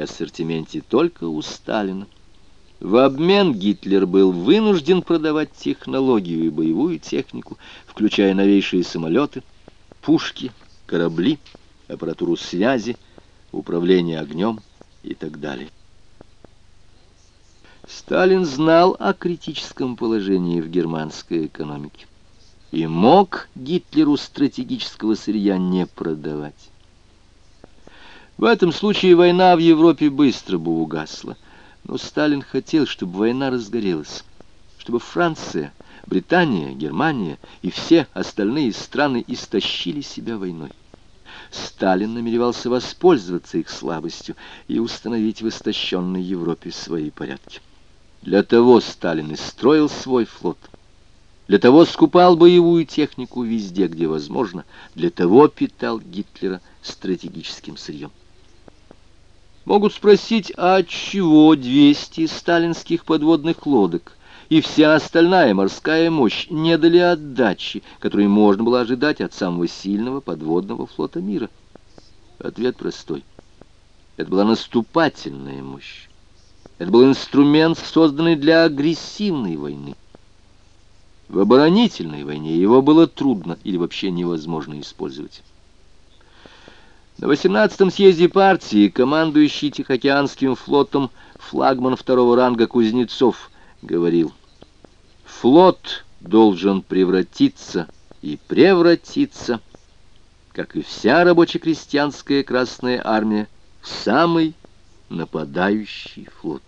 ассортименте только у Сталина. В обмен Гитлер был вынужден продавать технологию и боевую технику, включая новейшие самолеты, пушки, корабли, аппаратуру связи, управление огнем и так далее. Сталин знал о критическом положении в германской экономике и мог Гитлеру стратегического сырья не продавать. В этом случае война в Европе быстро бы угасла. Но Сталин хотел, чтобы война разгорелась, чтобы Франция, Британия, Германия и все остальные страны истощили себя войной. Сталин намеревался воспользоваться их слабостью и установить в истощенной Европе свои порядки. Для того Сталин и строил свой флот. Для того скупал боевую технику везде, где возможно. Для того питал Гитлера стратегическим сырьем. Могут спросить, а чего 200 сталинских подводных лодок и вся остальная морская мощь не дали отдачи, которую можно было ожидать от самого сильного подводного флота мира? Ответ простой. Это была наступательная мощь. Это был инструмент, созданный для агрессивной войны. В оборонительной войне его было трудно или вообще невозможно использовать. На 18-м съезде партии командующий Тихоокеанским флотом флагман второго ранга Кузнецов говорил, «Флот должен превратиться и превратиться, как и вся рабоче-крестьянская Красная Армия, в самый нападающий флот».